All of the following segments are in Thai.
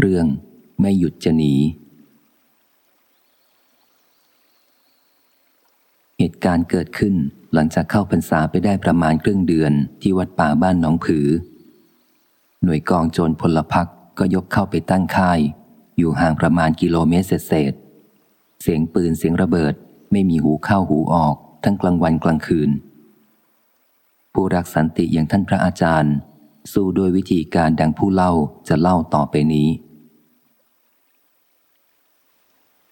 เรื่องไม่หยุดจะหนี เหตุการณ์เกิดขึ้นหลังจากเข้าพรรษาไปได้ประมาณครึ่งเดือนที่วัดป่าบ้านหนองผือ หน่วยกองโจรพลพักก็ยกเข้าไปตั้งค่าย อยู่ห่างประมาณกิโลเมตรเศษ เสียงปืนเสียงระเบิดไม่มีหูเข้าหูออก ทั้งกลางวันกลางคืน ผู้รักสันติอย่างท่านพระอาจารย์ สู้ด้วยวิธีการดังผู้เล่าจะเล่าต่อไปนี้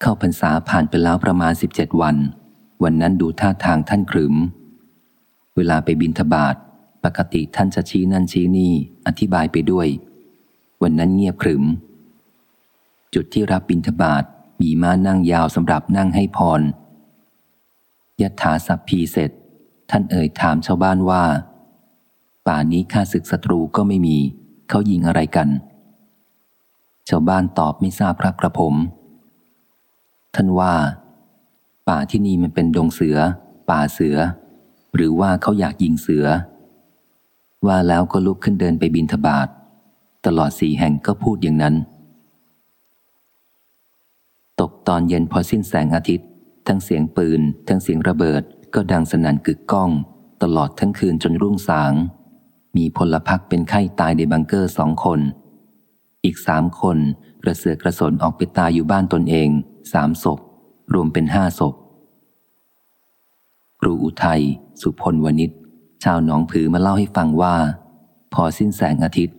เข้าพรรษาผ่านไปแล้วประมาณ 17 วัน วันนั้นดูท่าทางท่านขรึม เวลาไปบินทบาทปกติท่านจะชี้นั่นชี้นี่ อธิบายไปด้วย วันนั้นเงียบขรึม จุดที่รับบินทบาทมีม้านั่งยาวสำหรับนั่งให้พรยถาสัพพีเสร็จ ท่านเอ่ยถามชาวบ้านว่า ป่านี้ข้าศึกศัตรูก็ไม่มี เขายิงอะไรกัน ชาวบ้านตอบไม่ทราบพระกระผม ท่านว่า ป่าที่นี่มันเป็นดงเสือ ป่าเสือ หรือว่าเขาอยากยิงเสือ ว่าแล้วก็ลุกขึ้นเดินไปบินทบาทตลอดสี่แห่งก็พูดอย่างนั้น ตกตอนเย็นพอสิ้นแสงอาทิตย์ ทั้งเสียงปืน ทั้งเสียงระเบิดก็ดังสนั่นกึกก้อง ตลอดทั้งคืนจนรุ่งสาง มีพลพักเป็นไข้ตายในบังเกอร์สองคน อีกสามคนกระเสือกกระสนออกไปตายอยู่บ้านตนเอง สามศพ รวมเป็นห้าศพครูอุทัย สุพลวณิชชาวหนองผือมาเล่าให้ฟังว่า พอสิ้นแสงอาทิตย์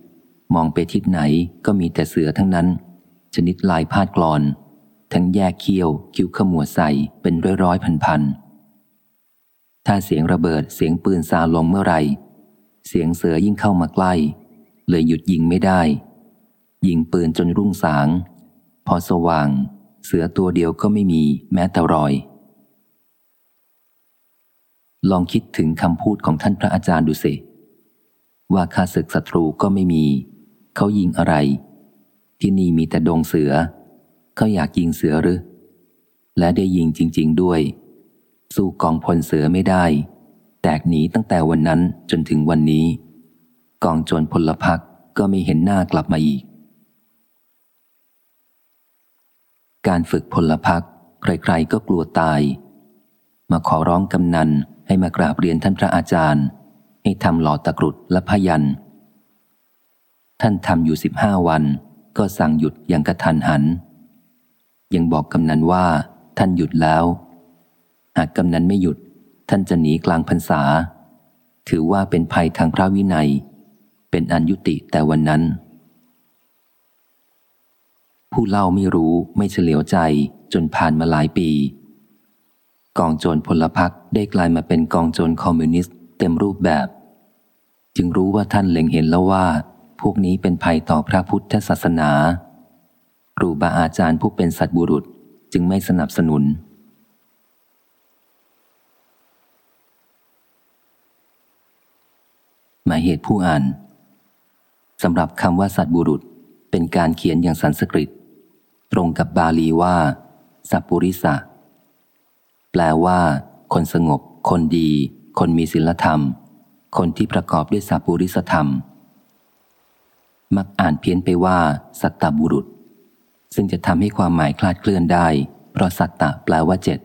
มองไปทิศไหนก็มีแต่เสือทั้งนั้น ชนิดลายพาดกรอน ทั้งแยกเขี้ยว คิ้วขมวดใส่เป็นร้อยร้อยพันพันถ้าเสียงระเบิดเสียงปืนซาลงเมื่อไรเสียงเสือยิ่งเข้ามาใกล้ เลยหยุดยิงไม่ได้ ยิงปืนจนรุ่งสาง พอสว่าง เสือตัวเดียวก็ไม่มีแม้แต่รอย ลองคิดถึงคำพูดของท่านพระอาจารย์ดูสิ ว่าข้าศึกศัตรูก็ไม่มี เขายิงอะไร ที่นี่มีแต่ดงเสือ เขาอยากยิงเสือหรือ และได้ยิงจริง ๆด้วย สู้กองพลเสือไม่ได้ แตกหนีตั้งแต่วันนั้นจนถึงวันนี้ กองโจรพลพักก็ไม่เห็นหน้ากลับมาอีก การฝึกพลพักใครๆก็กลัวตาย มาขอร้องกำนันให้มากราบเรียนท่านพระอาจารย์ ให้ทำหล่อตะกรุดและพยัน ท่านทำอยู่สิบห้าวัน ก็สั่งหยุดอย่างกระทันหัน ยังบอกกำนันว่า ท่านหยุดแล้ว หากกำนันไม่หยุด ท่านจะหนีกลางพรรษา ถือว่าเป็นภัยทางพระวินัย เป็นอันยุติแต่วันนั้น ผู้เล่าไม่รู้ไม่เฉลียวใจจนผ่านมาหลายปี กองโจรพลพรรคได้กลายมาเป็นกองโจรคอมมิวนิสต์เต็มรูปแบบ จึงรู้ว่าท่านเล็งเห็นแล้วว่า พวกนี้เป็นภัยต่อพระพุทธศาสนาครูบาอาจารย์ผู้เป็นสัตบุรุษจึงไม่สนับสนุน หมายเหตุผู้อ่านสำหรับคำว่าสัตบุรุษเป็นการเขียนอย่างสันสกฤตต รงกับบาลีว่าสัปุริสะ แปลว่า คนสงบ คนดี คนมีศีลธรรม คนที่ประกอบด้วยสัปุริสธรรม มักอ่านเพี้ยนไปว่า สัตตบุรุษ ซึ่งจะทำให้ความหมายคลาดเคลื่อนได้ เพราะสัตตะแปลว่าเจ็ด